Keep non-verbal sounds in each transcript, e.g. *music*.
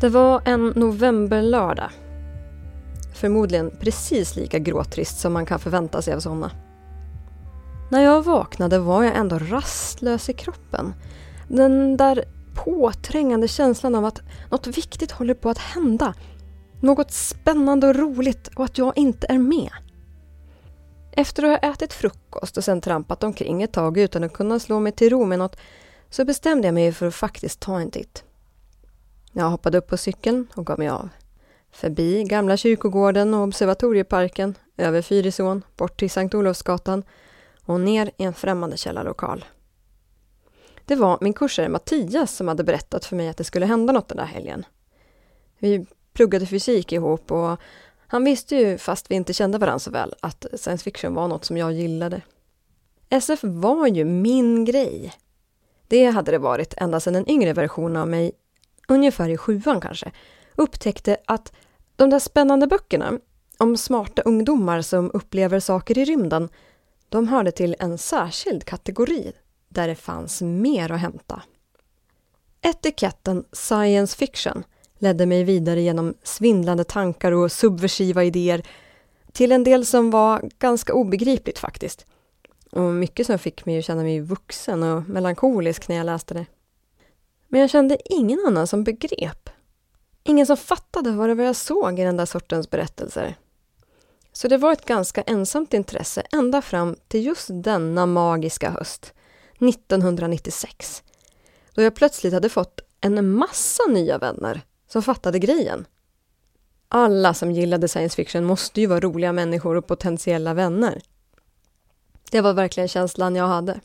Det var en novemberlördag. Förmodligen precis lika gråtrist som man kan förvänta sig av sådana. När jag vaknade var jag ändå rastlös i kroppen. Den där påträngande känslan av att något viktigt håller på att hända. Något spännande och roligt och att jag inte är med. Efter att ha ätit frukost och sen trampat omkring ett tag utan att kunna slå mig till ro med något så bestämde jag mig för att faktiskt ta en titt. Jag hoppade upp på cykeln och gav mig av. Förbi gamla kyrkogården och observatorieparken, över Fyrisån, bort till Sankt Olofsgatan och ner i en främmande källarlokal. Det var min kursare Mattias som hade berättat för mig att det skulle hända något den där helgen. Vi pluggade fysik ihop och han visste ju, fast vi inte kände varandra så väl, att science fiction var något som jag gillade. SF var ju min grej. Det hade det varit ända sedan en yngre version av mig, ungefär i sjuan kanske, upptäckte att de där spännande böckerna om smarta ungdomar som upplever saker i rymden, de hörde till en särskild kategori där det fanns mer att hämta. Etiketten science fiction ledde mig vidare genom svindlande tankar och subversiva idéer till en del som var ganska obegripligt faktiskt. Och mycket som fick mig att känna mig vuxen och melankolisk när jag läste det. Men jag kände ingen annan som begrep. Ingen som fattade vad det var jag såg i den där sortens berättelser. Så det var ett ganska ensamt intresse ända fram till just denna magiska höst, 1996. Då jag plötsligt hade fått en massa nya vänner som fattade grejen. Alla som gillade science fiction måste ju vara roliga människor och potentiella vänner. Det var verkligen känslan jag hade.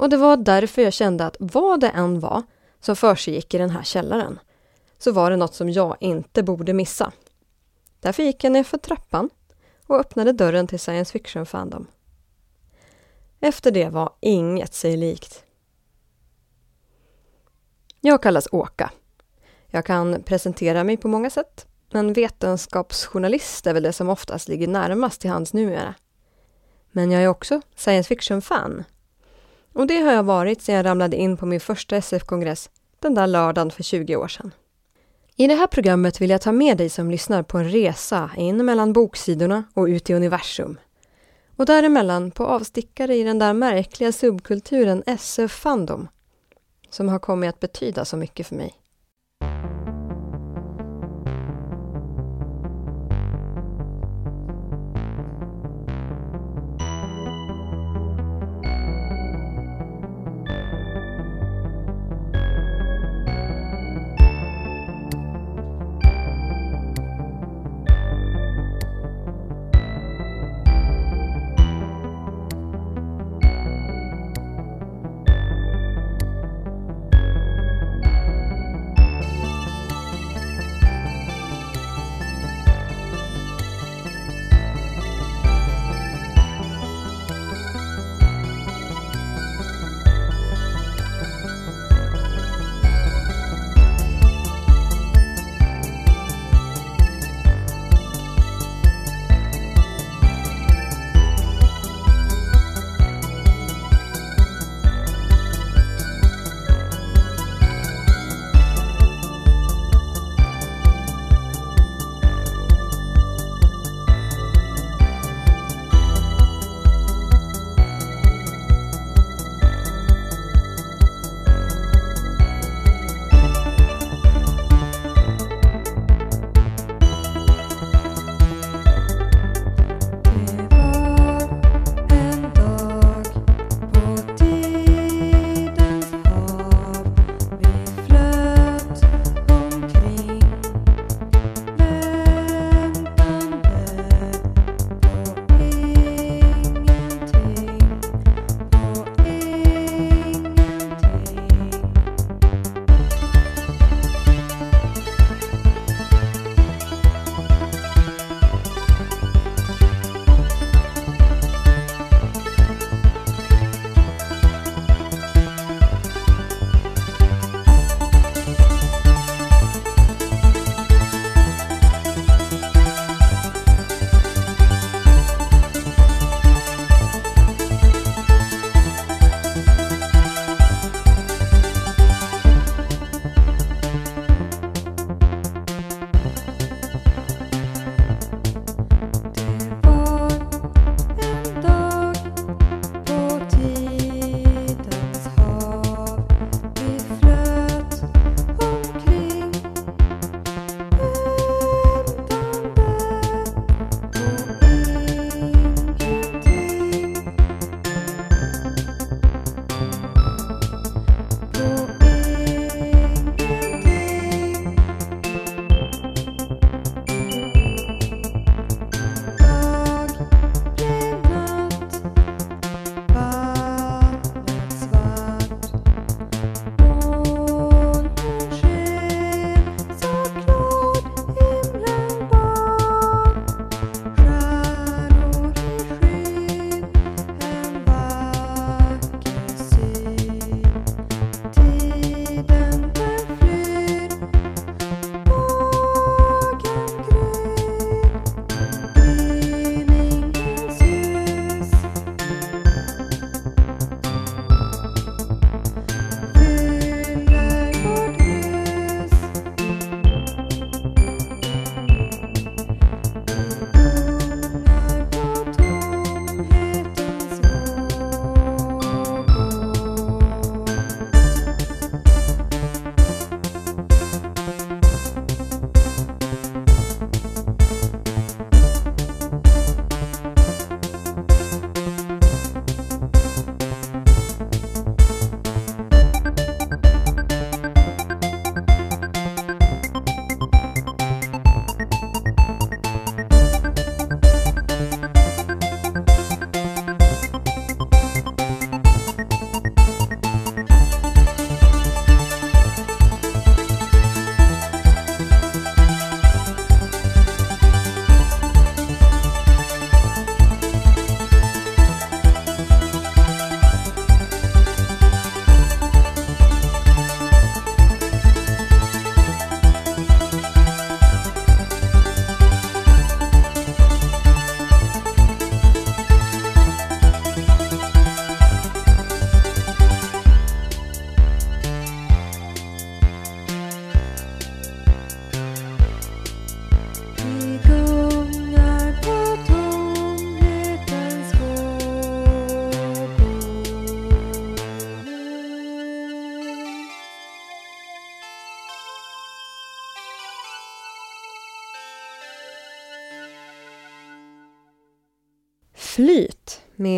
Och det var därför jag kände att vad det än var som försiggick i den här källaren så var det något som jag inte borde missa. Därför gick jag ner för trappan och öppnade dörren till science fiction fandom. Efter det var inget sig likt. Jag kallas Åka. Jag kan presentera mig på många sätt, men vetenskapsjournalist är väl det som oftast ligger närmast till hands numera. Men jag är också science fiction-fan. Och det har jag varit sedan jag ramlade in på min första SF-kongress den där lördagen för 20 år sedan. I det här programmet vill jag ta med dig som lyssnar på en resa in mellan boksidorna och ut i universum. Och däremellan på avstickare i den där märkliga subkulturen SF-fandom som har kommit att betyda så mycket för mig.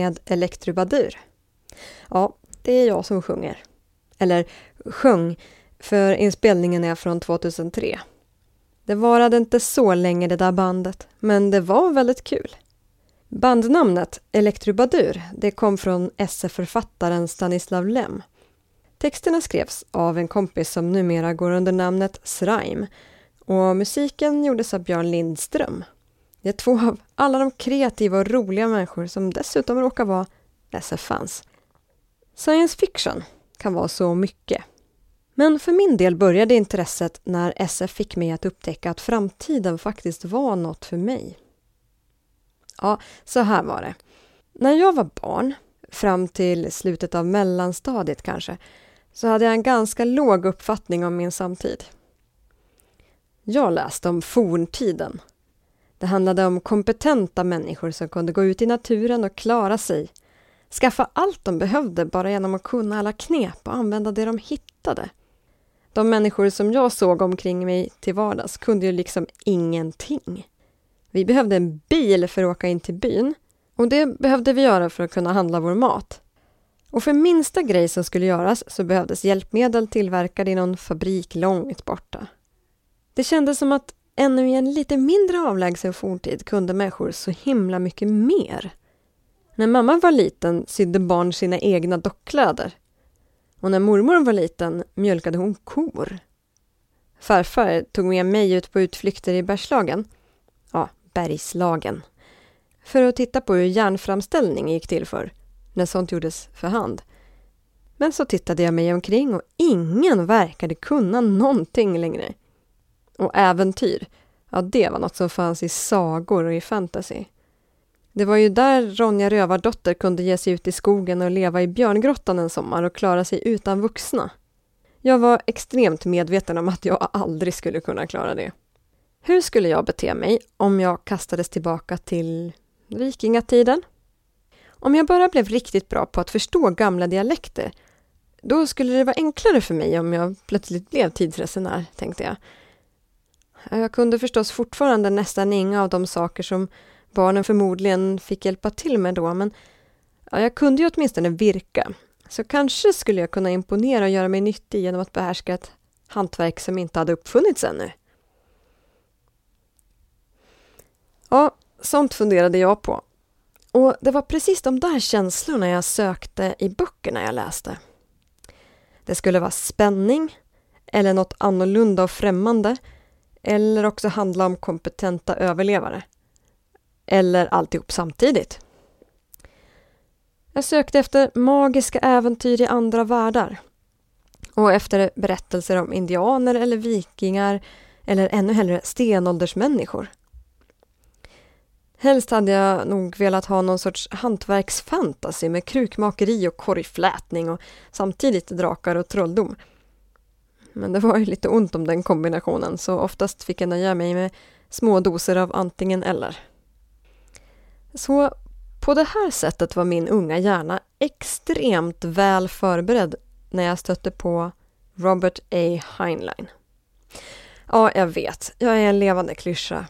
Med Elektrobadur. Ja, det är jag som sjunger. Eller sjöng, för inspelningen är från 2003. Det varade inte så länge det där bandet, men det var väldigt kul. Bandnamnet Elektrobadur, det kom från SF-författaren Stanislav Lem. Texterna skrevs av en kompis som numera går under namnet Sraim och musiken gjordes av Björn Lindström. Det är två av alla de kreativa och roliga människor som dessutom råkar vara SF-fans. Science fiction kan vara så mycket. Men för min del började intresset när SF fick mig att upptäcka att framtiden faktiskt var något för mig. Ja, så här var det. När jag var barn, fram till slutet av mellanstadiet kanske, så hade jag en ganska låg uppfattning om min samtid. Jag läste om forntiden. Det handlade om kompetenta människor som kunde gå ut i naturen och klara sig. Skaffa allt de behövde bara genom att kunna alla knep och använda det de hittade. De människor som jag såg omkring mig till vardags kunde ju liksom ingenting. Vi behövde en bil för att åka in till byn och det behövde vi göra för att kunna handla vår mat. Och för minsta grej som skulle göras så behövdes hjälpmedel tillverkade i någon fabrik långt borta. Det kändes som att ännu i en lite mindre avlägsen forntid kunde människor så himla mycket mer. När mamma var liten sydde barn sina egna dockkläder. Och när mormor var liten mjölkade hon kor. Farfar tog med mig ut på utflykter i Bergslagen. Ja, Bergslagen. För att titta på hur järnframställning gick till för när sånt gjordes för hand. Men så tittade jag mig omkring och ingen verkade kunna någonting längre. Och äventyr, ja det var något som fanns i sagor och i fantasy. Det var ju där Ronja Rövardotter kunde ge sig ut i skogen och leva i björngrottan en sommar och klara sig utan vuxna. Jag var extremt medveten om att jag aldrig skulle kunna klara det. Hur skulle jag bete mig om jag kastades tillbaka till vikingatiden? Om jag bara blev riktigt bra på att förstå gamla dialekter, då skulle det vara enklare för mig om jag plötsligt blev tidsresenär, tänkte jag. Jag kunde förstås fortfarande nästan inga av de saker som barnen förmodligen fick hjälpa till med då, men ja, jag kunde ju åtminstone virka. Så kanske skulle jag kunna imponera och göra mig nyttig genom att behärska ett hantverk som inte hade uppfunnits ännu. Ja, sånt funderade jag på. Och det var precis de där känslorna jag sökte i böckerna jag läste. Det skulle vara spänning, eller något annorlunda och främmande, eller också handla om kompetenta överlevare. Eller alltihop samtidigt. Jag sökte efter magiska äventyr i andra världar. Och efter berättelser om indianer eller vikingar eller ännu hellre stenåldersmänniskor. Helst hade jag nog velat ha någon sorts hantverksfantasy med krukmakeri och korgflätning och samtidigt drakar och trolldom. Men det var ju lite ont om den kombinationen så oftast fick jag nöja mig med små doser av antingen eller. Så på det här sättet var min unga hjärna extremt väl förberedd när jag stötte på Robert A. Heinlein. Ja, jag vet, jag är en levande klyscha.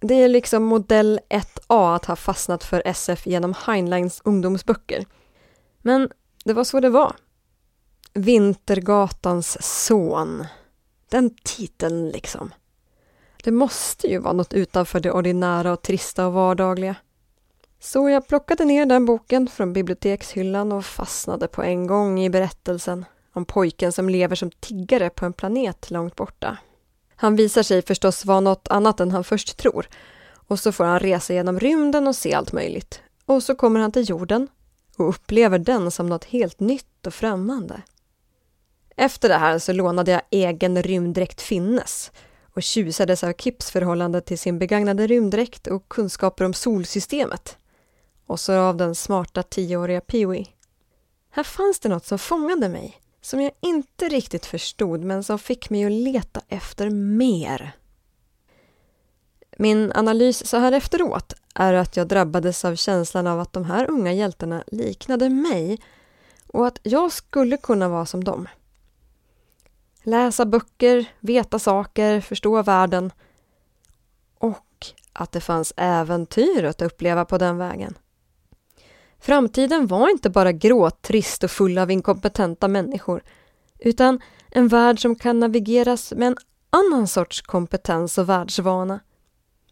Det är liksom modell 1A att ha fastnat för SF genom Heinleins ungdomsböcker. Men det var så det var. Vintergatans son. Den titeln liksom. Det måste ju vara något utanför det ordinära och trista och vardagliga. Så jag plockade ner den boken från bibliotekshyllan och fastnade på en gång i berättelsen om pojken som lever som tiggare på en planet långt borta. Han visar sig förstås vara något annat än han först tror. Och så får han resa genom rymden och se allt möjligt. Och så kommer han till jorden och upplever den som något helt nytt och främmande. Efter det här så lånade jag egen rymddräkt Finnes och tjusades av Kips förhållande till sin begagnade rymddräkt och kunskaper om solsystemet. Och så av den smarta tioåriga Peewee. Här fanns det något som fångade mig som jag inte riktigt förstod men som fick mig att leta efter mer. Min analys så här efteråt är att jag drabbades av känslan av att de här unga hjältarna liknade mig och att jag skulle kunna vara som dem. Läsa böcker, veta saker, förstå världen och att det fanns äventyr att uppleva på den vägen. Framtiden var inte bara gråtrist och full av inkompetenta människor, utan en värld som kan navigeras med en annan sorts kompetens och världsvana.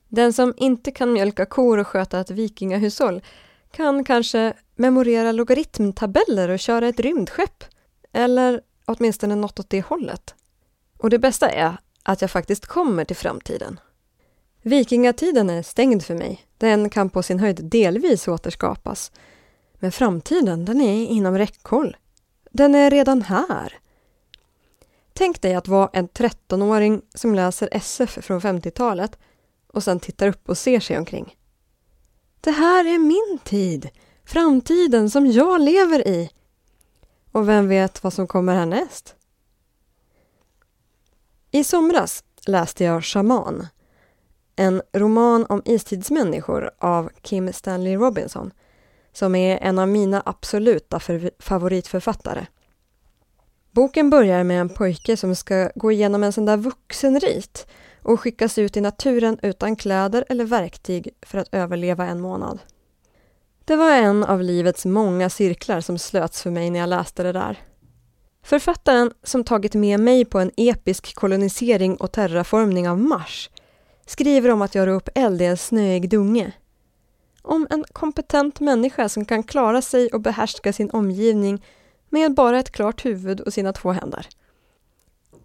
Den som inte kan mjölka kor och sköta ett vikingahushåll kan kanske memorera logaritmtabeller och köra ett rymdskepp. Eller åtminstone något åt det hållet. Och det bästa är att jag faktiskt kommer till framtiden. Vikingatiden är stängd för mig. Den kan på sin höjd delvis återskapas. Men framtiden, den är inom räckhåll. Den är redan här. Tänk dig att vara en 13-åring som läser SF från 50-talet och sen tittar upp och ser sig omkring. Det här är min tid, framtiden som jag lever i. Och vem vet vad som kommer härnäst? I somras läste jag Shaman, en roman om istidsmänniskor av Kim Stanley Robinson, som är en av mina absoluta favoritförfattare. Boken börjar med en pojke som ska gå igenom en sån där vuxenrit och skickas ut i naturen utan kläder eller verktyg för att överleva en månad. Det var en av livets många cirklar som slöts för mig när jag läste det där. Författaren som tagit med mig på en episk kolonisering och terraformning av Mars skriver om att göra upp eld i en snöig dunge. Om en kompetent människa som kan klara sig och behärska sin omgivning med bara ett klart huvud och sina två händer.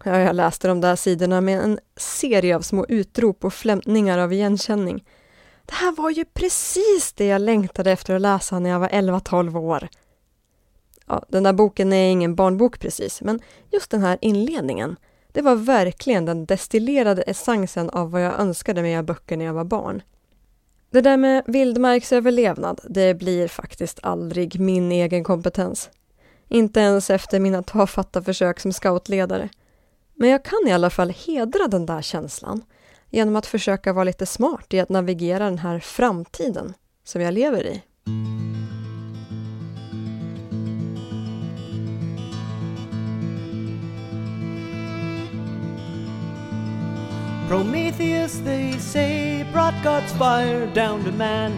Ja, jag läste de där sidorna med en serie av små utrop och flämtningar av igenkänning. Det här var ju precis det jag längtade efter att läsa när jag var 11-12 år. Ja, den där boken är ingen barnbok precis, men just den här inledningen, det var verkligen den destillerade essensen av vad jag önskade med av böcker när jag var barn. Det där med vildmarksöverlevnad, det blir faktiskt aldrig min egen kompetens. Inte ens efter mina tafatta försök som scoutledare. Men jag kan i alla fall hedra den där känslan genom att försöka vara lite smart i att navigera den här framtiden som jag lever i. Prometheus, they say, brought God's fire down to man.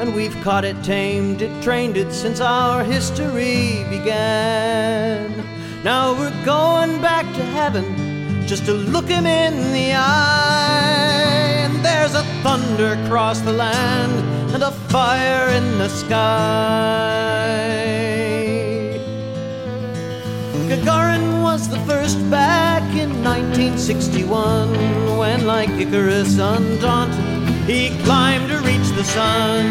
And we've caught it, tamed it, trained it since our history began. Now we're going back to heaven just to look him in the eye. And there's a thunder across the land and a fire in the sky. Gagarin was the first back in 1961 when, like Icarus undaunted, he climbed to reach the sun.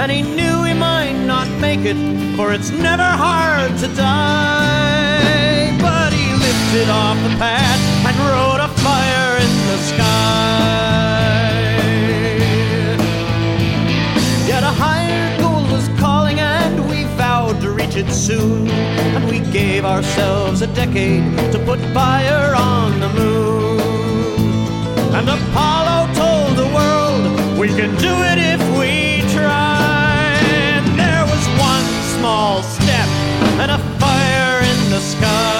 And he knew he might not make it, for it's never hard to die. Ourselves a decade to put fire on the moon. And Apollo told the world we can do it if we try. And there was one small step and a fire in the sky.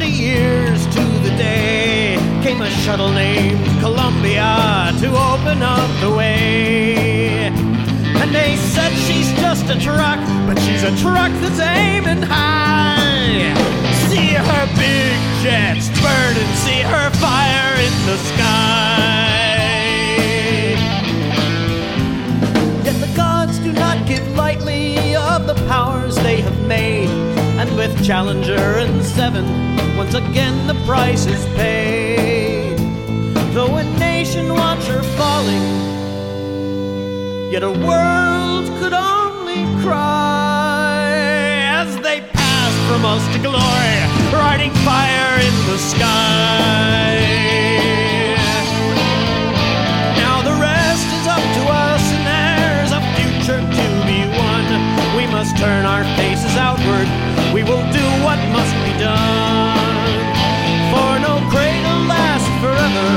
20 years to the day, came a shuttle named Columbia to open up the way. And they said she's just a truck, but she's a truck that's aiming high. See her big jets burn and see her fire in the sky. Yet the gods do not give lightly of the powers they have made. And with Challenger and Seven, once again the price is paid. though a nation watch her falling. Yet a world could only cry from us to glory, riding fire in the sky. Now the rest is up to us, and there's a future to be won. We must turn our faces outward. We will do what must be done. For no cradle lasts forever.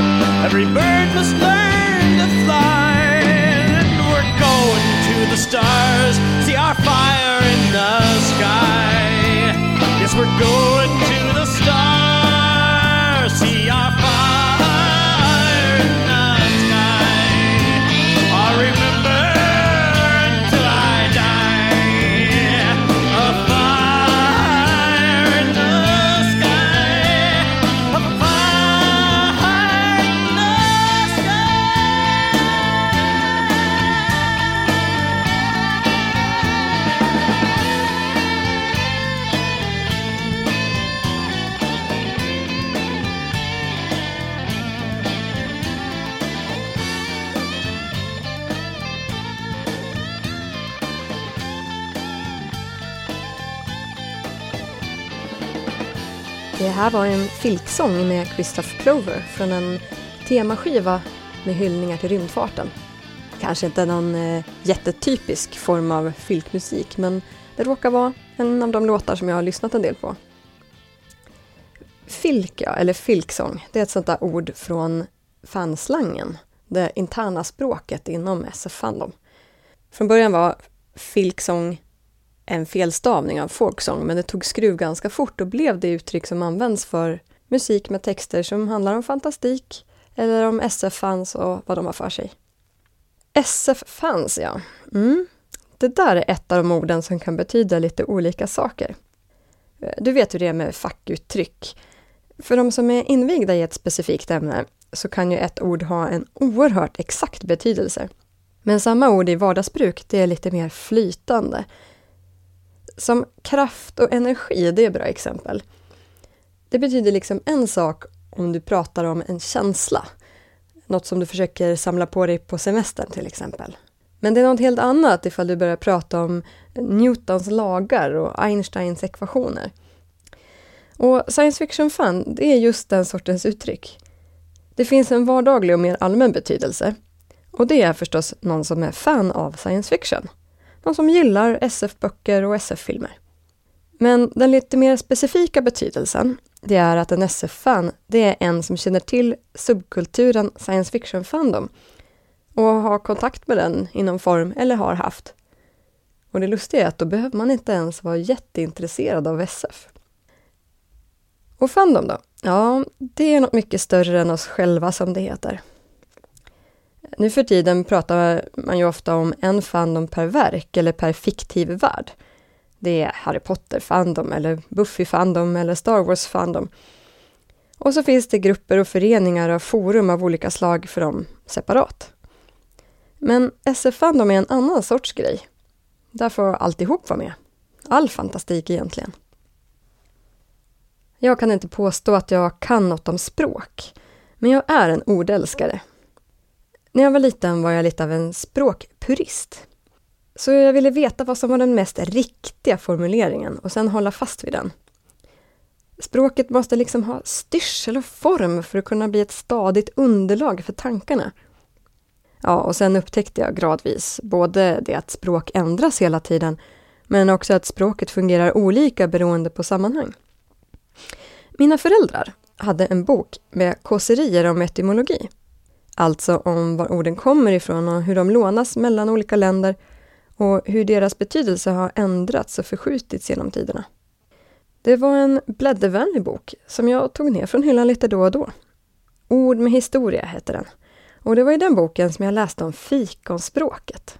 Every bird must learn to fly. And we're going to the stars. See our fire in the sky. We're going här var en filksång med Christoph Clover från en temaskiva med hyllningar till rymdfarten. Kanske inte någon eh, jättetypisk form av filkmusik, men det råkar vara en av de låtar som jag har lyssnat en del på. Filk, ja, eller filksång, det är ett sånt där ord från fanslangen, det interna språket inom SF Fandom. Från början var filksång en felstavning av folksång, men det tog skruv ganska fort och blev det uttryck som används för musik med texter som handlar om fantastik eller om SF-fans och vad de har för sig. SF-fans, ja. Mm. Det där är ett av de orden som kan betyda lite olika saker. Eh, du vet hur det är med fackuttryck. För de som är invigda i ett specifikt ämne så kan ju ett ord ha en oerhört exakt betydelse. Men samma ord i vardagsbruk, det är lite mer flytande. Som kraft och energi, det är bra exempel. Det betyder liksom en sak om du pratar om en känsla. Något som du försöker samla på dig på semestern till exempel. Men det är något helt annat ifall du börjar prata om Newtons lagar och Einsteins ekvationer. Och science fiction-fan, det är just den sortens uttryck. Det finns en vardaglig och mer allmän betydelse. Och det är förstås någon som är fan av science fiction. Någon som gillar SF-böcker och SF-filmer. Men den lite mer specifika betydelsen, det är att en SF-fan, det är en som känner till subkulturen science fiction-fandom och har kontakt med den i någon form eller har haft. Och det lustiga är att då behöver man inte ens vara jätteintresserad av SF. Och fandom då? Ja, det är något mycket större än oss själva som det heter. Nu för tiden pratar man ju ofta om en fandom per verk eller per fiktiv värld. Det är Harry Potter-fandom eller Buffy-fandom eller Star Wars-fandom. Och så finns det grupper och föreningar och forum av olika slag för dem separat. Men SF-fandom är en annan sorts grej. Där får alltihop vara med. All fantastik egentligen. Jag kan inte påstå att jag kan något om språk, men jag är en ordälskare. När jag var liten var jag lite av en språkpurist. Så jag ville veta vad som var den mest riktiga formuleringen och sen hålla fast vid den. Språket måste liksom ha styrsel och form för att kunna bli ett stadigt underlag för tankarna. Ja, och sen upptäckte jag gradvis både det att språk ändras hela tiden, men också att språket fungerar olika beroende på sammanhang. Mina föräldrar hade en bok med kåserier om etymologi. Alltså om var orden kommer ifrån och hur de lånas mellan olika länder och hur deras betydelse har ändrats och förskjutits genom tiderna. Det var en bläddervänlig bok som jag tog ner från hyllan lite då och då. Ord med historia hette den. Och det var i den boken som jag läste om fikonspråket.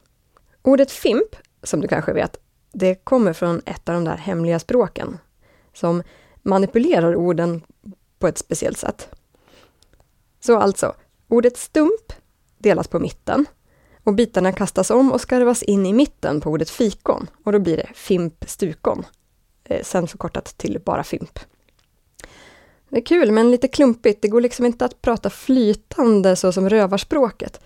Ordet fimp, som du kanske vet, det kommer från ett av de där hemliga språken som manipulerar orden på ett speciellt sätt. Så alltså, ordet stump delas på mitten och bitarna kastas om och skarvas in i mitten på ordet fikon och då blir det fimp stukon, eh, sen förkortat till bara fimp. Det är kul men lite klumpigt. Det går liksom inte att prata flytande så som rövarspråket.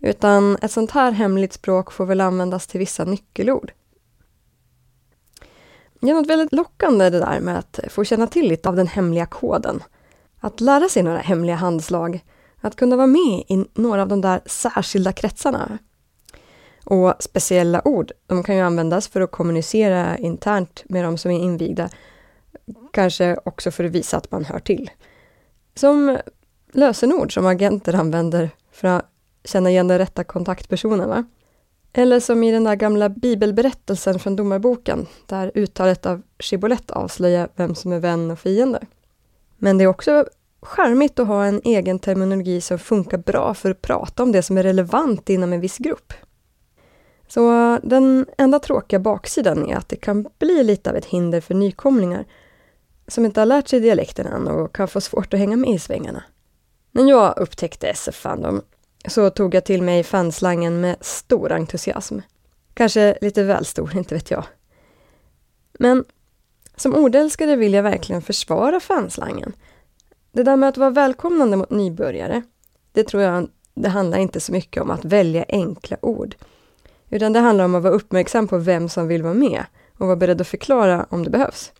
Utan ett sånt här hemligt språk får väl användas till vissa nyckelord. Det är något väldigt lockande det där med att få känna till lite av den hemliga koden. Att lära sig några hemliga handslag. Att kunna vara med i några av de där särskilda kretsarna. Och speciella ord, de kan ju användas för att kommunicera internt med de som är invigda. Kanske också för att visa att man hör till. Som lösenord som agenter använder för att känna igen den rätta kontaktpersonen. Va? Eller som i den där gamla bibelberättelsen från Domarboken, där uttalet av Shibbolett avslöjar vem som är vän och fiende. Men det är också charmigt att ha en egen terminologi som funkar bra för att prata om det som är relevant inom en viss grupp. Så den enda tråkiga baksidan är att det kan bli lite av ett hinder för nykomlingar som inte har lärt sig dialekten än och kan få svårt att hänga med i svängarna. När jag upptäckte SF Fandom så tog jag till mig fanslangen med stor entusiasm. Kanske lite väl stor, inte vet jag. Men som ordälskare vill jag verkligen försvara fanslangen. Det där med att vara välkomnande mot nybörjare, det tror jag det handlar inte så mycket om att välja enkla ord. Utan det handlar om att vara uppmärksam på vem som vill vara med och vara beredd att förklara om det behövs.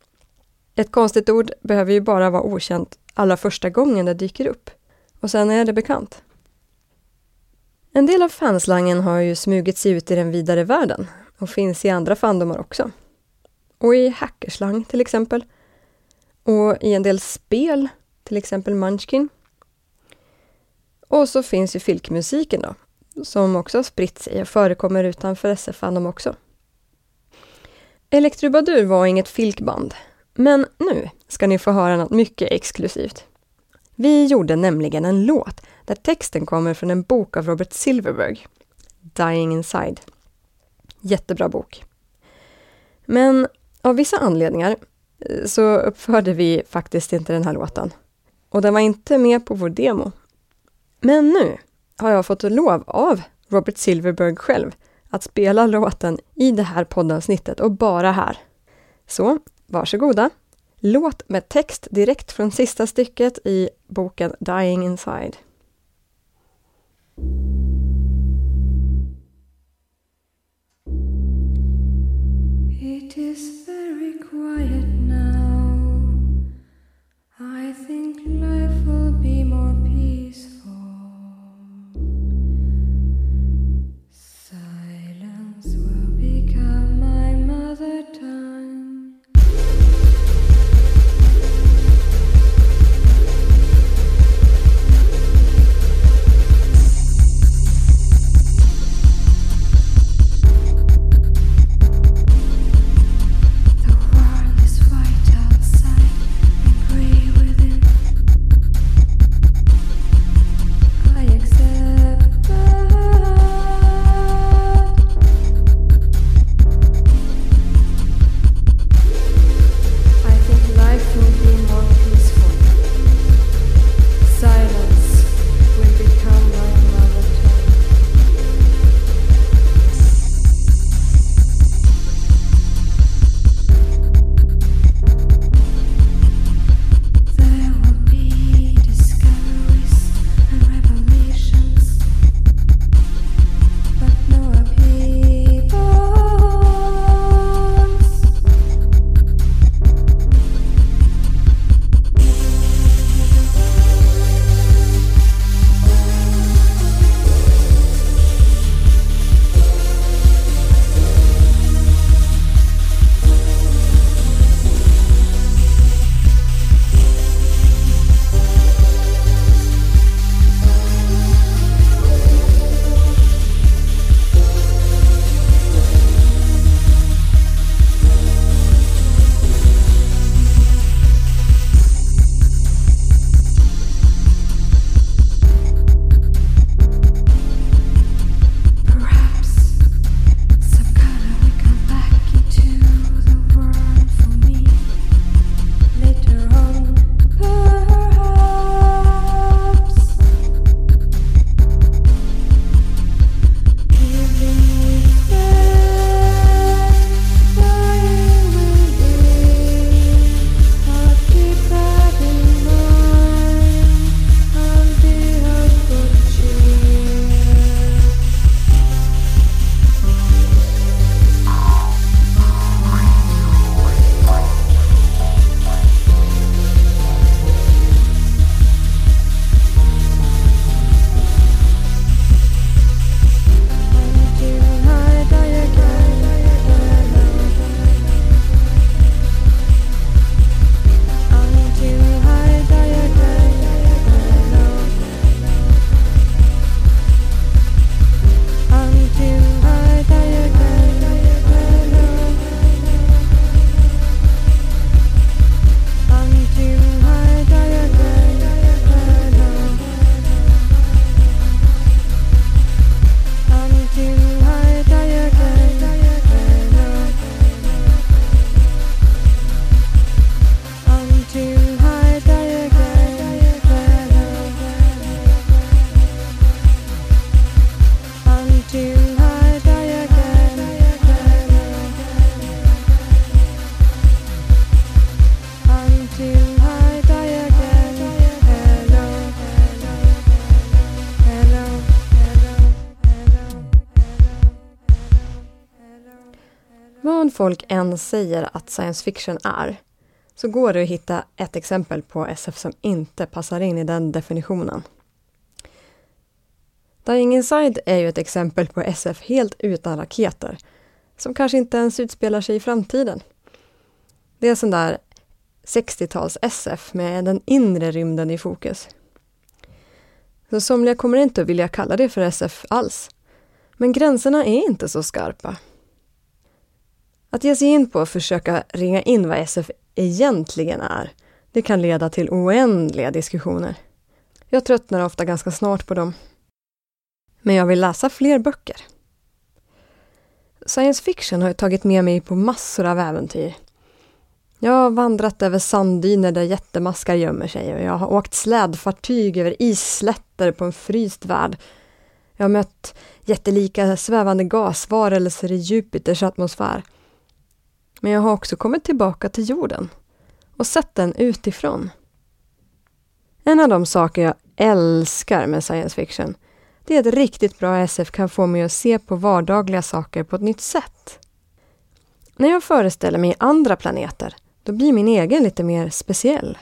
Ett konstigt ord behöver ju bara vara okänt allra första gången det dyker upp. Och sen är det bekant. En del av fanslangen har ju smugit sig ut i den vidare världen och finns i andra fandomar också. Och i hackerslang till exempel. Och i en del spel, till exempel Munchkin. Och så finns ju filkmusiken då, som också har spritt sig och förekommer utanför SF-fandom också. Elektrobadur var inget filkband, men nu ska ni få höra något mycket exklusivt. Vi gjorde nämligen en låt där texten kommer från en bok av Robert Silverberg, Dying Inside. Jättebra bok. Men av vissa anledningar eh, så uppförde vi faktiskt inte den här låten. Och den var inte med på vår demo. Men nu har jag fått lov av Robert Silverberg själv att spela låten i det här poddavsnittet och bara här. Så varsågoda! Låt med text direkt från sista stycket i boken Dying Inside. It is very quiet folk än säger att science fiction är, så går det att hitta ett exempel på SF som inte passar in i den definitionen. Dying Inside är ju ett exempel på SF helt utan raketer, som kanske inte ens utspelar sig i framtiden. Det är sån där 60-tals SF med den inre rymden i fokus. Så somliga kommer inte att vilja kalla det för SF alls. Men gränserna är inte så skarpa. Att ge sig in på att försöka ringa in vad SF egentligen är, det kan leda till oändliga diskussioner. Jag tröttnar ofta ganska snart på dem. Men jag vill läsa fler böcker. Science fiction har jag tagit med mig på massor av äventyr. Jag har vandrat över sanddyner där jättemaskar gömmer sig och jag har åkt slädfartyg över isslätter på en fryst värld. Jag har mött jättelika svävande gasvarelser i Jupiters atmosfär. Men jag har också kommit tillbaka till jorden och sett den utifrån. En av de saker jag älskar med science fiction, det är att riktigt bra SF kan få mig att se på vardagliga saker på ett nytt sätt. När jag föreställer mig andra planeter, då blir min egen lite mer speciell.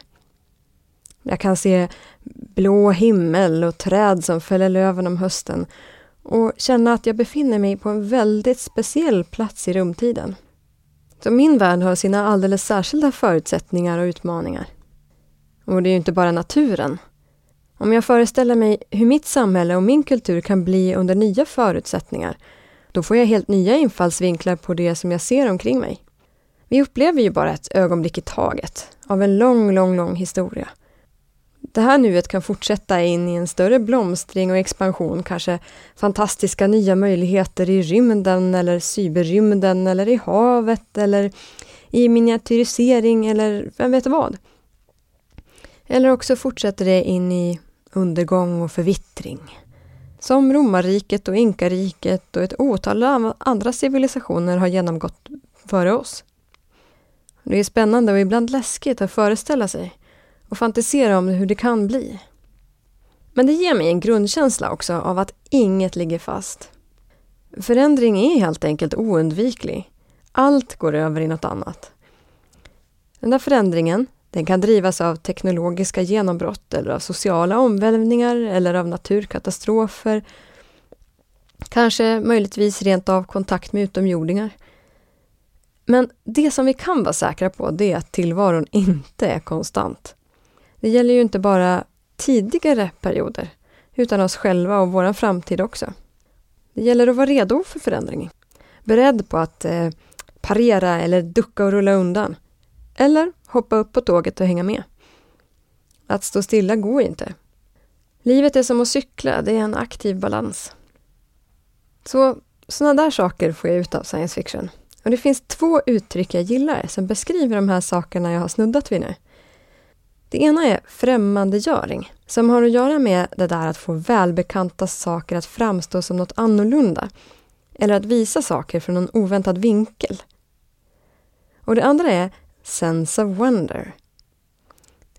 Jag kan se blå himmel och träd som fäller löven om hösten och känna att jag befinner mig på en väldigt speciell plats i rumtiden. Så min värld har sina alldeles särskilda förutsättningar och utmaningar. Och det är ju inte bara naturen. Om jag föreställer mig hur mitt samhälle och min kultur kan bli under nya förutsättningar, då får jag helt nya infallsvinklar på det som jag ser omkring mig. Vi upplever ju bara ett ögonblick i taget av en lång, lång, lång historia. Det här nuet kan fortsätta in i en större blomstring och expansion, kanske fantastiska nya möjligheter i rymden eller cyberrymden eller i havet eller i miniatyrisering eller vem vet vad. Eller också fortsätter det in i undergång och förvittring. Som romarriket och inkariket och ett otal andra civilisationer har genomgått före oss. Det är spännande och ibland läskigt att föreställa sig och fantisera om hur det kan bli. Men det ger mig en grundkänsla också av att inget ligger fast. Förändring är helt enkelt oundviklig. Allt går över i något annat. Den där förändringen, den kan drivas av teknologiska genombrott eller av sociala omvälvningar eller av naturkatastrofer. Kanske möjligtvis rent av kontakt med utomjordingar. Men det som vi kan vara säkra på det är att tillvaron inte är konstant. Det gäller ju inte bara tidigare perioder, utan oss själva och vår framtid också. Det gäller att vara redo för förändring. Beredd på att eh, parera eller ducka och rulla undan. Eller hoppa upp på tåget och hänga med. Att stå stilla går inte. Livet är som att cykla, det är en aktiv balans. Så sådana där saker får jag ut av science fiction. Och det finns två uttryck jag gillar som beskriver de här sakerna jag har snuddat vid nu. Det ena är främmandegöring, som har att göra med det där att få välbekanta saker att framstå som något annorlunda. Eller att visa saker från en oväntad vinkel. Och det andra är sense of wonder.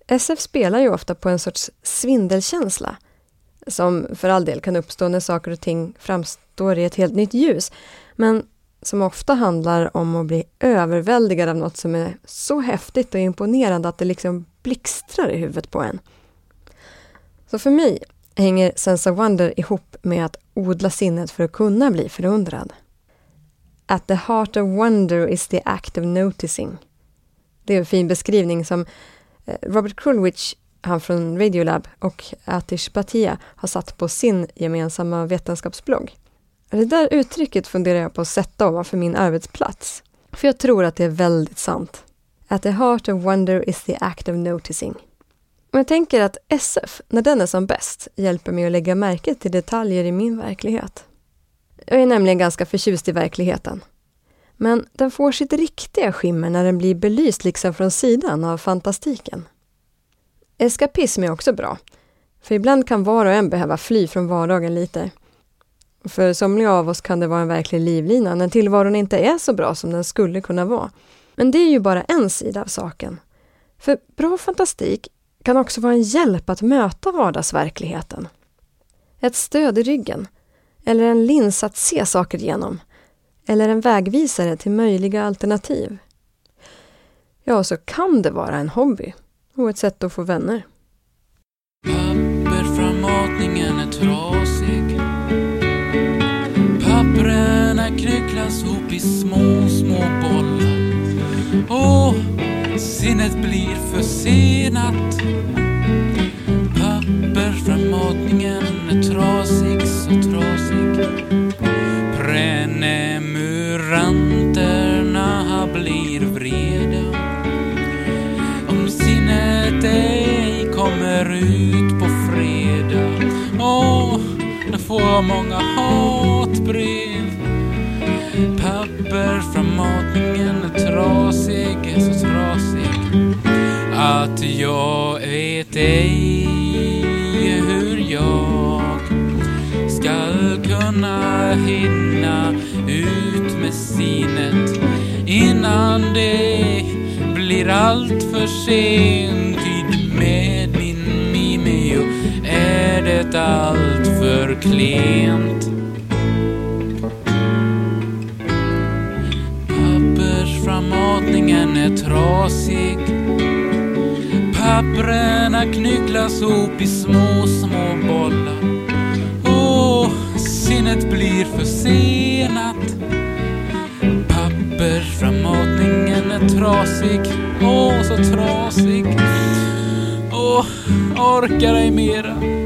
SF spelar ju ofta på en sorts svindelkänsla som för all del kan uppstå när saker och ting framstår i ett helt nytt ljus. Men som ofta handlar om att bli överväldigad av något som är så häftigt och imponerande att det liksom blixtrar i huvudet på en. Så för mig hänger Sense of Wonder ihop med att odla sinnet för att kunna bli förundrad. At the heart of wonder is the act of noticing. Det är en fin beskrivning som eh, Robert Krulwich, han från Radiolab, och Atish Bhatia har satt på sin gemensamma vetenskapsblogg. Det där uttrycket funderar jag på att sätta ovanför min arbetsplats. För jag tror att det är väldigt sant. At the heart of wonder is the act of noticing. Och jag tänker att SF, när den är som bäst, hjälper mig att lägga märke till detaljer i min verklighet. Jag är nämligen ganska förtjust i verkligheten. Men den får sitt riktiga skimmer när den blir belyst liksom från sidan av fantastiken. Eskapism är också bra, för ibland kan var och en behöva fly från vardagen lite. För somliga av oss kan det vara en verklig livlina när tillvaron inte är så bra som den skulle kunna vara. Men det är ju bara en sida av saken. För bra fantastik kan också vara en hjälp att möta vardagsverkligheten. Ett stöd i ryggen, eller en lins att se saker genom, eller en vägvisare till möjliga alternativ. Ja, så kan det vara en hobby och ett sätt att få vänner. Papper från matningen är trasig. Papperna knycklas ihop i små, små bollar. Och sinnet blir försenat. Pappersframmatningen är trasig, så trasig. Prenumeranterna blir vreda. Om sinnet ej kommer ut på fredag. Åh, då får jag många Att jag vet ej hur jag skall kunna hinna ut med sinnet innan det blir allt för sent. Med min Mimeo är det allt för klent. Pappersframmatningen är trasig. Papprena knycklas ihop i små, små bollar. Åh, sinnet blir försenat. Pappersframmatningen är trasig. Åh, så trasig. Åh, orkar ej mera.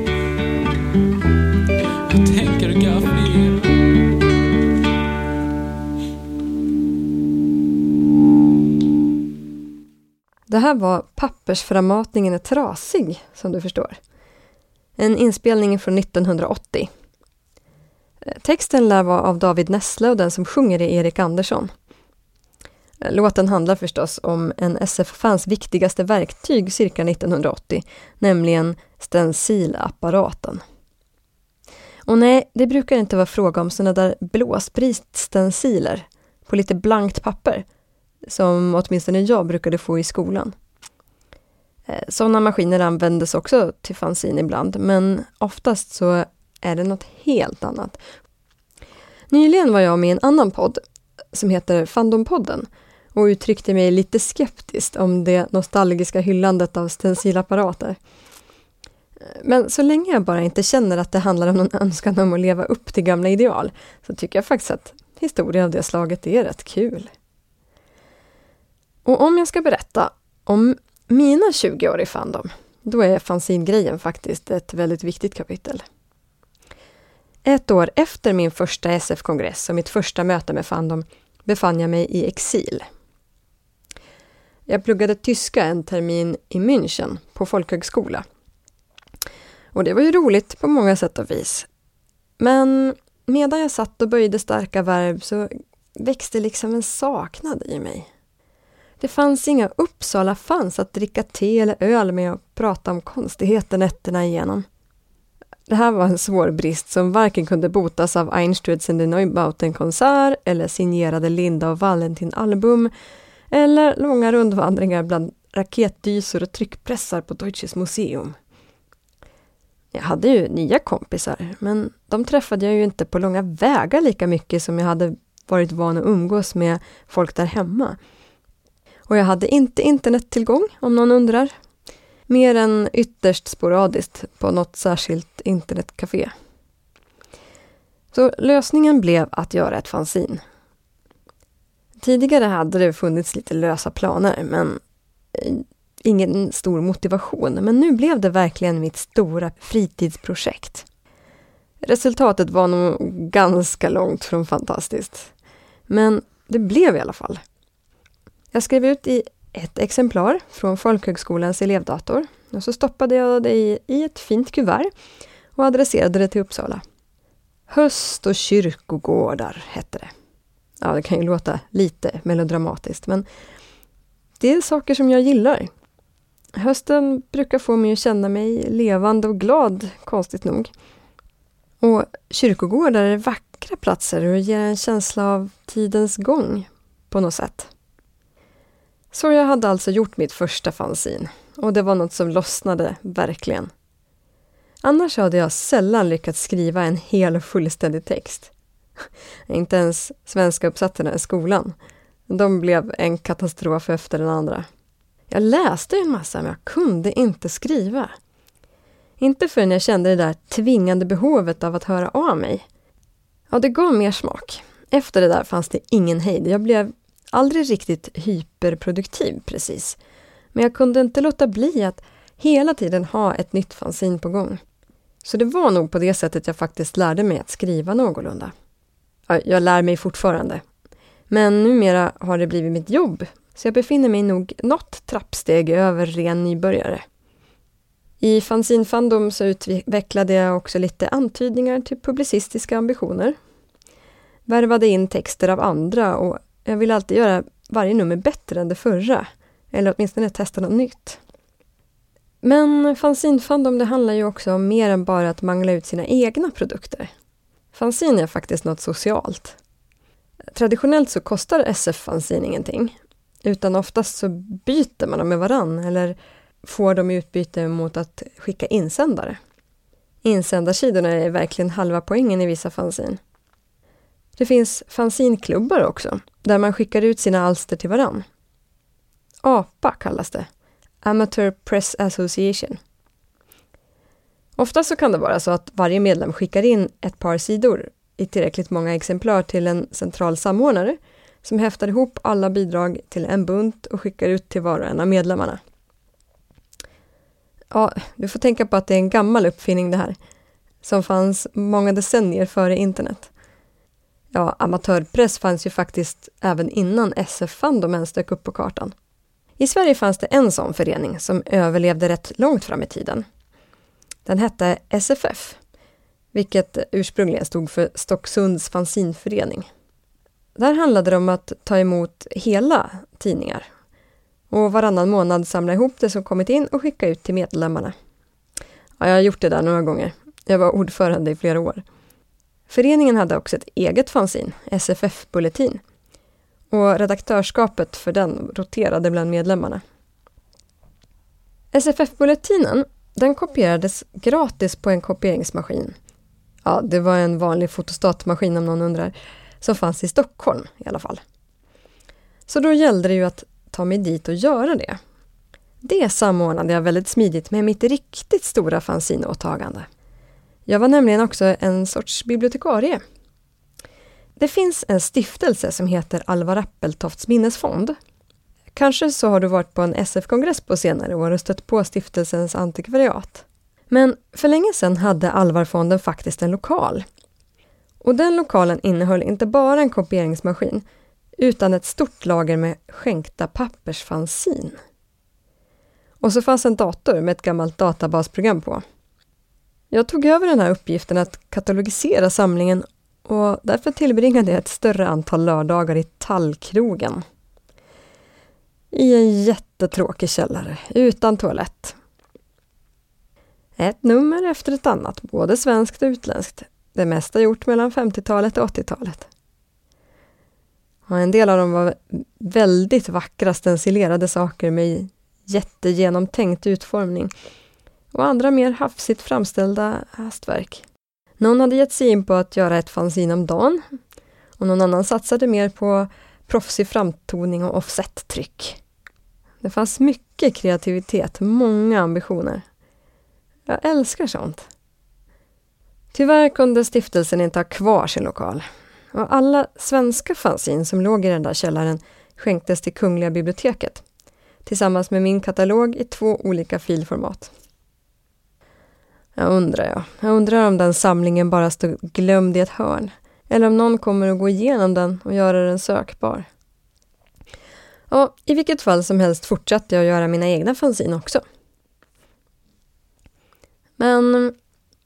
Det här var Pappersframmatningen är trasig, som du förstår. En inspelning från 1980. Eh, texten lär vara av David Nessle och den som sjunger är Erik Andersson. Eh, låten handlar förstås om en SF-fans viktigaste verktyg cirka 1980, nämligen stencilapparaten. Och nej, det brukar inte vara fråga om sådana där blåspritstenciler på lite blankt papper som åtminstone jag brukade få i skolan. Eh, Sådana maskiner användes också till fanzine ibland, men oftast så är det något helt annat. Nyligen var jag med i en annan podd som heter Fandompodden och uttryckte mig lite skeptiskt om det nostalgiska hyllandet av stencilapparater. Eh, men så länge jag bara inte känner att det handlar om någon önskan om att leva upp till gamla ideal så tycker jag faktiskt att historia av det slaget är rätt kul. Och om jag ska berätta om mina 20 år i Fandom, då är fanzine-grejen faktiskt ett väldigt viktigt kapitel. Ett år efter min första SF-kongress och mitt första möte med Fandom befann jag mig i exil. Jag pluggade tyska en termin i München på folkhögskola. Och det var ju roligt på många sätt och vis. Men medan jag satt och böjde starka verb så växte liksom en saknad i mig. Det fanns inga Uppsala fans att dricka te eller öl med och prata om konstigheter nätterna igenom. Det här var en svår brist som varken kunde botas av Einstürzen den Neubauten-konsert eller signerade Linda och Valentin-album eller långa rundvandringar bland raketdysor och tryckpressar på Deutsches Museum. Jag hade ju nya kompisar, men de träffade jag ju inte på långa vägar lika mycket som jag hade varit van att umgås med folk där hemma. Och jag hade inte internettillgång, om någon undrar. Mer än ytterst sporadiskt på något särskilt internetcafé. Så lösningen blev att göra ett fanzine. Tidigare hade det funnits lite lösa planer, men eh, ingen stor motivation. Men nu blev det verkligen mitt stora fritidsprojekt. Resultatet var nog ganska långt från fantastiskt. Men det blev i alla fall. Jag skrev ut i ett exemplar från Folkhögskolans elevdator och så stoppade jag det i, i ett fint kuvert och adresserade det till Uppsala. Höst och kyrkogårdar hette det. Ja, det kan ju låta lite melodramatiskt, men det är saker som jag gillar. Hösten brukar få mig att känna mig levande och glad, konstigt nog. Och kyrkogårdar är vackra platser och ger en känsla av tidens gång på något sätt. Så jag hade alltså gjort mitt första fanzine och det var något som lossnade verkligen. Annars hade jag sällan lyckats skriva en hel och fullständig text. *laughs* Inte ens svenska uppsatserna i skolan. De blev en katastrof efter den andra. Jag läste en massa men jag kunde inte skriva. Inte förrän jag kände det där tvingande behovet av att höra av mig. Ja, det gav mer smak. Efter det där fanns det ingen hejd. Jag blev aldrig riktigt hyperproduktiv precis. Men jag kunde inte låta bli att hela tiden ha ett nytt fanzine på gång. Så det var nog på det sättet jag faktiskt lärde mig att skriva någorlunda. Jag lär mig fortfarande. Men numera har det blivit mitt jobb, så jag befinner mig nog något trappsteg över ren nybörjare. I Fanzine Fandom så utvecklade jag också lite antydningar till publicistiska ambitioner. Värvade in texter av andra och jag vill alltid göra varje nummer bättre än det förra. Eller åtminstone testa något nytt. Men Fanzine Fandom det handlar ju också om mer än bara att mangla ut sina egna produkter. Fanzine är faktiskt något socialt. Traditionellt så kostar SF-fanzine ingenting. Utan oftast så byter man dem med varann eller får dem i utbyte mot att skicka insändare. Insändarsidorna är verkligen halva poängen i vissa fanzine. Det finns fanzinklubbar också, där man skickar ut sina alster till varann. APA kallas det, Amateur Press Association. Ofta så kan det vara så att varje medlem skickar in ett par sidor i tillräckligt många exemplar till en central samordnare som häftar ihop alla bidrag till en bunt och skickar ut till var och en av medlemmarna. Ja, du får tänka på att det är en gammal uppfinning det här, som fanns många decennier före internet. Ja, amatörpress fanns ju faktiskt även innan SF-fandom ens dök upp på kartan. I Sverige fanns det en sån förening som överlevde rätt långt fram i tiden. Den hette SFF, vilket ursprungligen stod för Stocksunds fanzinförening. Där handlade det om att ta emot hela tidningar och varannan månad samla ihop det som kommit in och skicka ut till medlemmarna. Ja, jag har gjort det där några gånger. Jag var ordförande i flera år. Föreningen hade också ett eget fanzin, SFF-bulletin. Och redaktörskapet för den roterade bland medlemmarna. SFF-bulletinen den kopierades gratis på en kopieringsmaskin. Ja, det var en vanlig fotostatmaskin om någon undrar, som fanns i Stockholm i alla fall. Så då gällde det ju att ta mig dit och göra det. Det samordnade jag väldigt smidigt med mitt riktigt stora fanzinåtagande. Jag var nämligen också en sorts bibliotekarie. Det finns en stiftelse som heter Alvar Appeltofts minnesfond. Kanske så har du varit på en SF-kongress på senare år och stött på stiftelsens antikvariat. Men för länge sedan hade Alvarfonden faktiskt en lokal. Och den lokalen innehöll inte bara en kopieringsmaskin utan ett stort lager med skänkta pappersfansin. Och så fanns en dator med ett gammalt databasprogram på. Jag tog över den här uppgiften att katalogisera samlingen och därför tillbringade jag ett större antal lördagar i Tallkrogen. I en jättetråkig källare, utan toalett. Ett nummer efter ett annat, både svenskt och utländskt. Det mesta gjort mellan 50-talet och 80-talet. Och en del av dem var väldigt vackra stencilerade saker med jättegenomtänkt utformning och andra mer hafsigt framställda hastverk. Någon hade gett sig in på att göra ett fanzine om dagen och någon annan satsade mer på proffsig framtoning och offsettryck. Det fanns mycket kreativitet, många ambitioner. Jag älskar sånt. Tyvärr kunde stiftelsen inte ha kvar sin lokal. Och alla svenska fanzine som låg i den där källaren skänktes till Kungliga biblioteket tillsammans med min katalog i två olika filformat. Jag undrar, jag. Jag undrar om den samlingen bara stod glömd i ett hörn. Eller om någon kommer att gå igenom den och göra den sökbar. Ja, i vilket fall som helst fortsatte jag att göra mina egna fanzine också. Men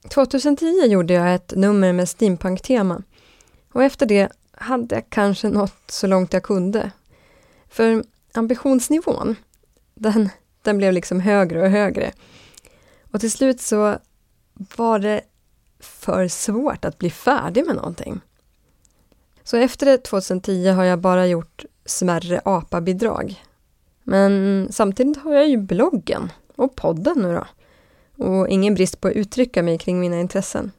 2010 gjorde jag ett nummer med steampunk-tema. Och efter det hade jag kanske nått så långt jag kunde. För ambitionsnivån, den, den blev liksom högre och högre. Och till slut så var det för svårt att bli färdig med någonting. Så efter 2010 har jag bara gjort smärre APA-bidrag. Men samtidigt har jag ju bloggen och podden nu då. Och ingen brist på att uttrycka mig kring mina intressen.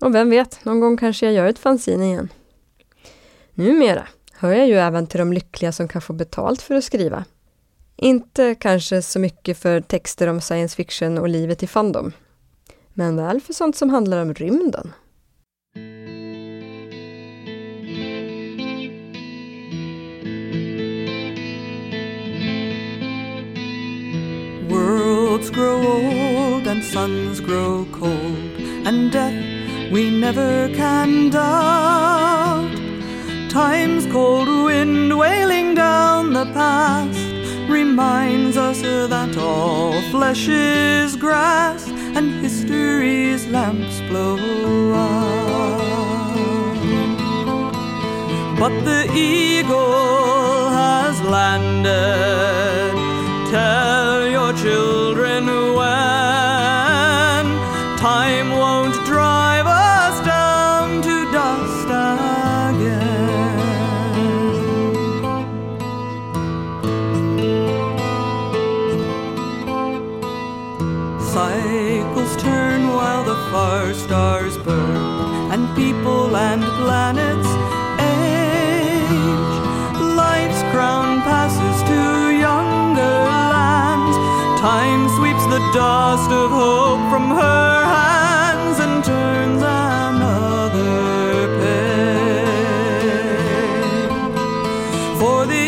Och vem vet, någon gång kanske jag gör ett fanzine igen. Numera hör jag ju även till de lyckliga som kan få betalt för att skriva. Inte kanske så mycket för texter om science fiction och livet i fandom. Men väl för sånt som handlar om rymden. Worlds grow old and suns grow cold, and death we never can doubt. Time's cold wind wailing down the past reminds us that all flesh is grass and history's lamps blow out. But the eagle has landed. Tell your children when far stars burn, and people and planets age. Life's crown passes to younger lands. Time sweeps the dust of hope from her hands and turns another page. For the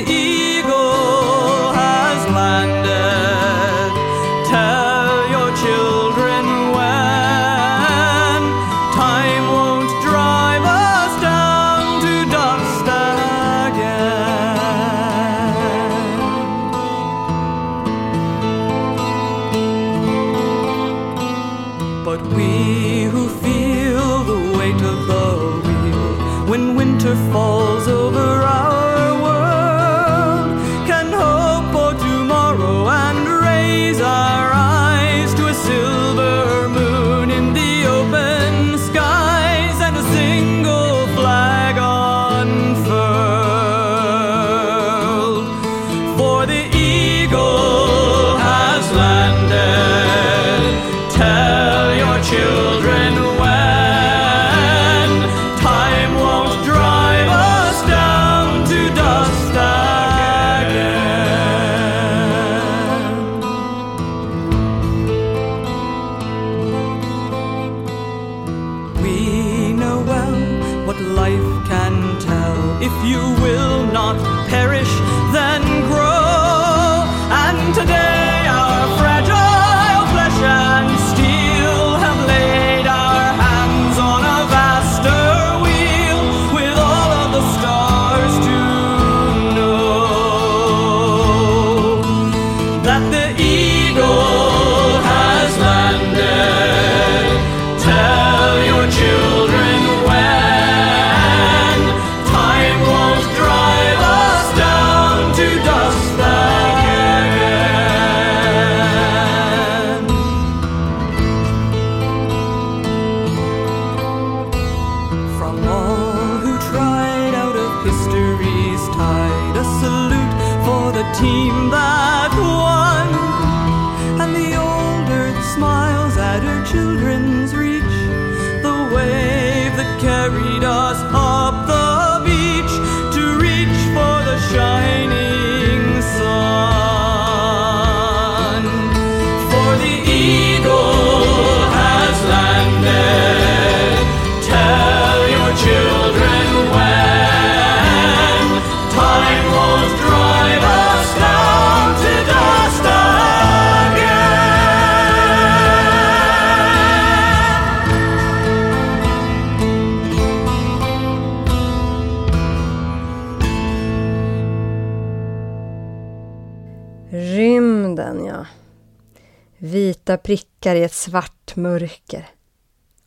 Vita prickar i ett svart mörker.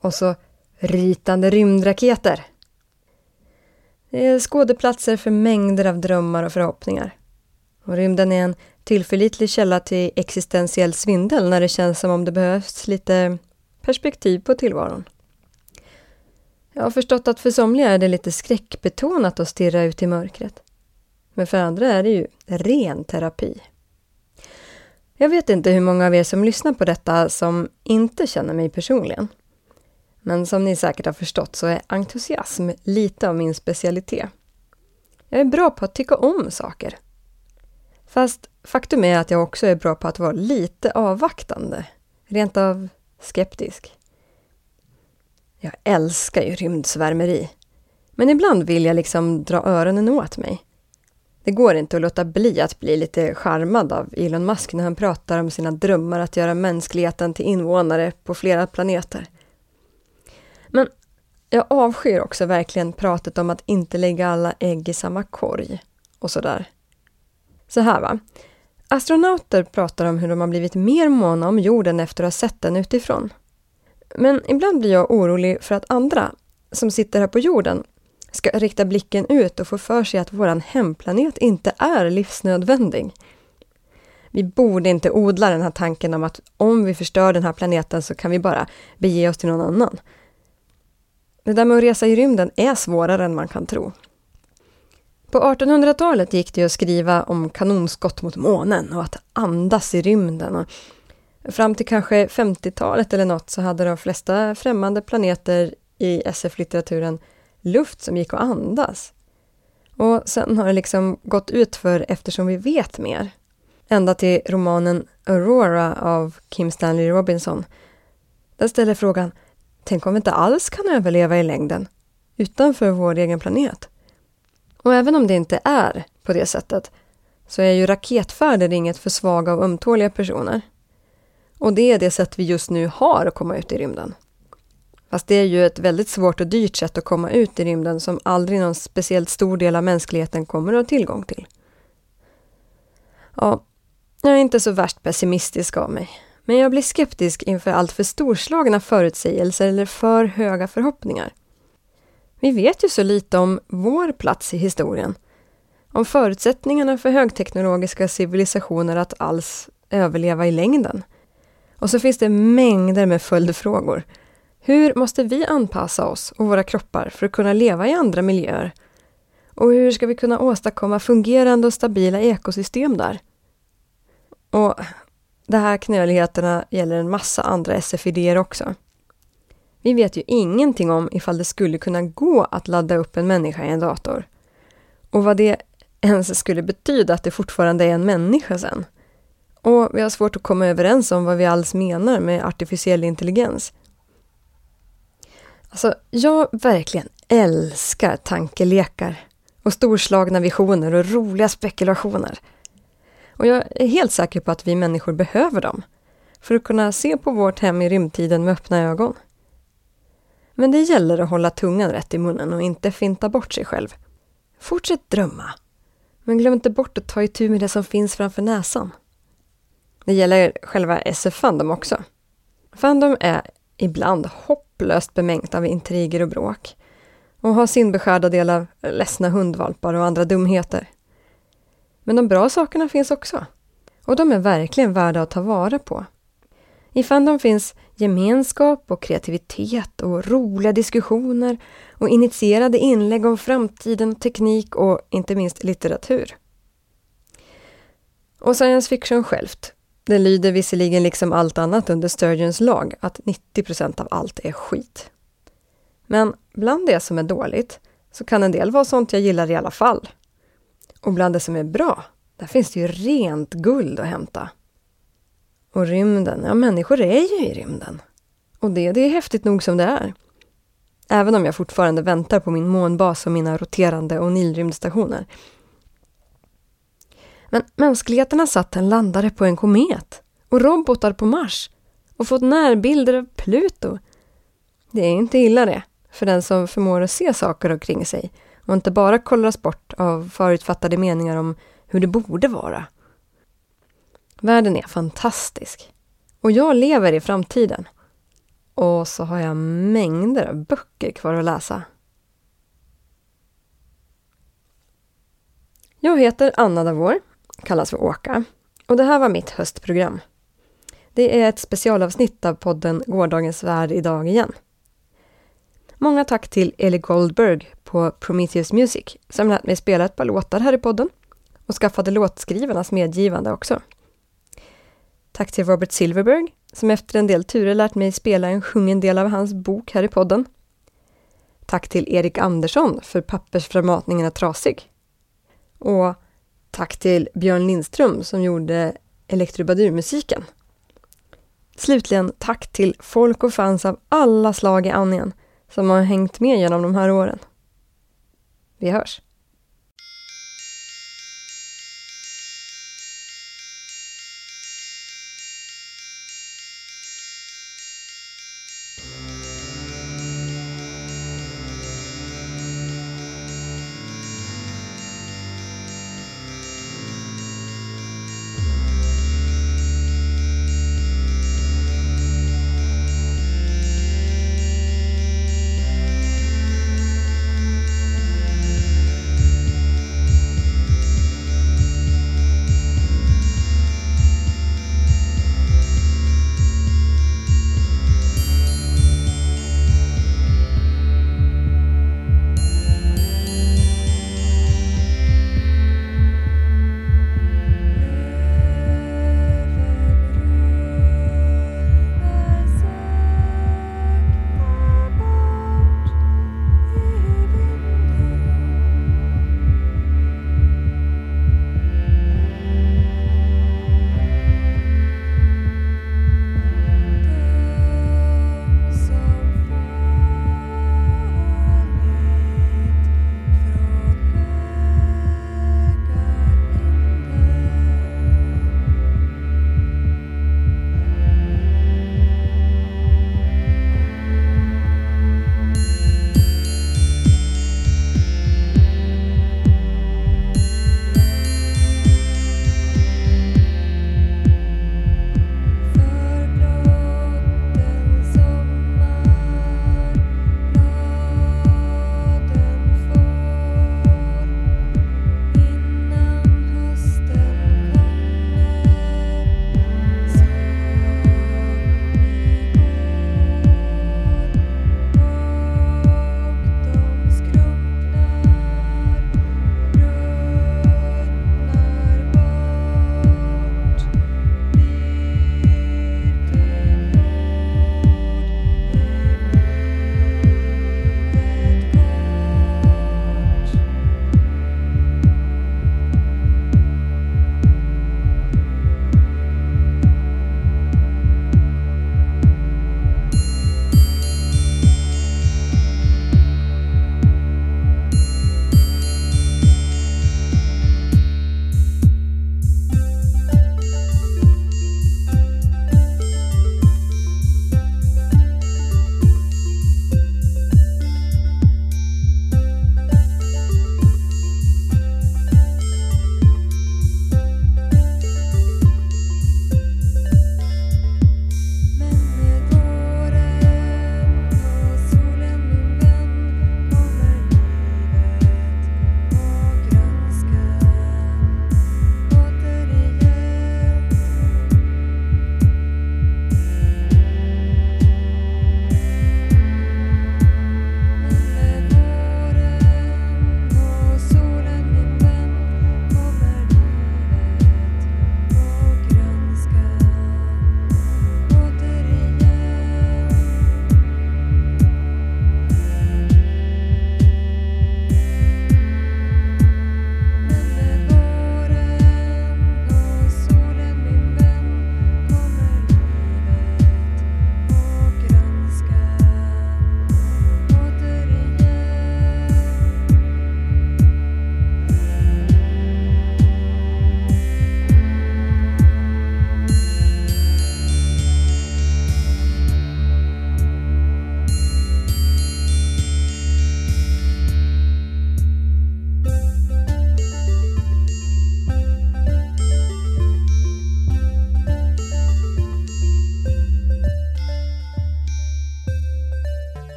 Och så rytande rymdraketer. Det är skådeplatser för mängder av drömmar och förhoppningar. Och rymden är en tillförlitlig källa till existentiell svindel när det känns som om det behövs lite perspektiv på tillvaron. Jag har förstått att för somliga är det lite skräckbetonat att stirra ut i mörkret. Men för andra är det ju ren terapi. Jag vet inte hur många av er som lyssnar på detta som inte känner mig personligen. Men som ni säkert har förstått så är entusiasm lite av min specialitet. Jag är bra på att tycka om saker. Fast faktum är att jag också är bra på att vara lite avvaktande. Rent av skeptisk. Jag älskar ju rymdsvärmeri. Men ibland vill jag liksom dra öronen åt mig. Det går inte att låta bli att bli lite charmad av Elon Musk när han pratar om sina drömmar att göra mänskligheten till invånare på flera planeter. Men jag avskyr också verkligen pratet om att inte lägga alla ägg i samma korg och sådär. Så här va. Astronauter pratar om hur de har blivit mer måna om jorden efter att ha sett den utifrån. Men ibland blir jag orolig för att andra, som sitter här på jorden, ska rikta blicken ut och få för sig att våran hemplanet inte är livsnödvändig. Vi borde inte odla den här tanken om att om vi förstör den här planeten så kan vi bara bege oss till någon annan. Det där med att resa i rymden är svårare än man kan tro. På 1800-talet gick det att skriva om kanonskott mot månen och att andas i rymden. Fram till kanske 50-talet eller något så hade de flesta främmande planeter i SF-litteraturen luft som gick att andas. Och sen har det liksom gått ut för eftersom vi vet mer. Ända till romanen Aurora av Kim Stanley Robinson. Där ställer frågan, tänk om vi inte alls kan överleva i längden utanför vår egen planet? Och även om det inte är på det sättet så är ju raketfärder inget för svaga och ömtåliga personer. Och det är det sätt vi just nu har att komma ut i rymden. Fast det är ju ett väldigt svårt och dyrt sätt att komma ut i rymden som aldrig någon speciellt stor del av mänskligheten kommer att ha tillgång till. Ja, jag är inte så värst pessimistisk av mig. Men jag blir skeptisk inför allt för storslagna förutsägelser eller för höga förhoppningar. Vi vet ju så lite om vår plats i historien. Om förutsättningarna för högteknologiska civilisationer att alls överleva i längden. Och så finns det mängder med följdfrågor. Hur måste vi anpassa oss och våra kroppar för att kunna leva i andra miljöer? Och hur ska vi kunna åstadkomma fungerande och stabila ekosystem där? Och de här knöligheterna gäller en massa andra SF-idéer också. Vi vet ju ingenting om ifall det skulle kunna gå att ladda upp en människa i en dator. Och vad det ens skulle betyda att det fortfarande är en människa sen. Och vi har svårt att komma överens om vad vi alls menar med artificiell intelligens. Alltså, jag verkligen älskar tankelekar och storslagna visioner och roliga spekulationer. Och jag är helt säker på att vi människor behöver dem för att kunna se på vårt hem i rymdtiden med öppna ögon. Men det gäller att hålla tungan rätt i munnen och inte finta bort sig själv. Fortsätt drömma, men glöm inte bort att ta itu med det som finns framför näsan. Det gäller själva SF Fandom också. Fandom är ibland hopp hopplöst bemängt av intriger och bråk och har sin beskärda del av ledsna hundvalpar och andra dumheter. Men de bra sakerna finns också. Och de är verkligen värda att ta vara på. I Fandom finns gemenskap och kreativitet och roliga diskussioner och initierade inlägg om framtiden, teknik och inte minst litteratur. Och science fiction självt. Det lyder visserligen liksom allt annat under Sturgeons lag att 90% av allt är skit. Men bland det som är dåligt så kan en del vara sånt jag gillar i alla fall. Och bland det som är bra, där finns det ju rent guld att hämta. Och rymden, ja människor är ju i rymden. Och det, det är häftigt nog som det är. Även om jag fortfarande väntar på min månbas och mina roterande O'Neill-rymdstationer. Men mänskligheten har satt en landare på en komet och robotar på Mars och fått närbilder av Pluto. Det är inte illa det, för den som förmår att se saker omkring sig och inte bara kollras bort av förutfattade meningar om hur det borde vara. Världen är fantastisk. Och jag lever i framtiden. Och så har jag mängder av böcker kvar att läsa. Jag heter Anna Davor, kallas för Åka. Och det här var mitt höstprogram. Det är ett specialavsnitt av podden Gårdagens värld idag igen. Många tack till Eli Goldberg på Prometheus Music som lät mig spela ett par låtar här i podden och skaffade låtskrivarnas medgivande också. Tack till Robert Silverberg som efter en del turer lärt mig spela en sjungen del av hans bok här i podden. Tack till Erik Andersson för pappersförmatningen är trasig. Och tack till Björn Lindström som gjorde elektrobadurmusiken. Slutligen tack till folk och fans av alla slag i Annien som har hängt med genom de här åren. Vi hörs!